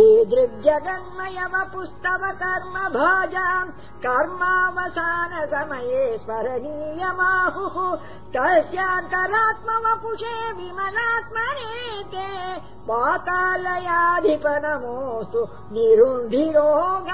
ईदृग्जगन्मयवपुस्तव पुस्तव कर्म भाजाम् कर्मावसान समये स्मरणीयमाहुः तस्यान्तरात्मवपुषे विमलात्मने ते पातालयाधिपनमोऽस्तु निरुन्धिरोग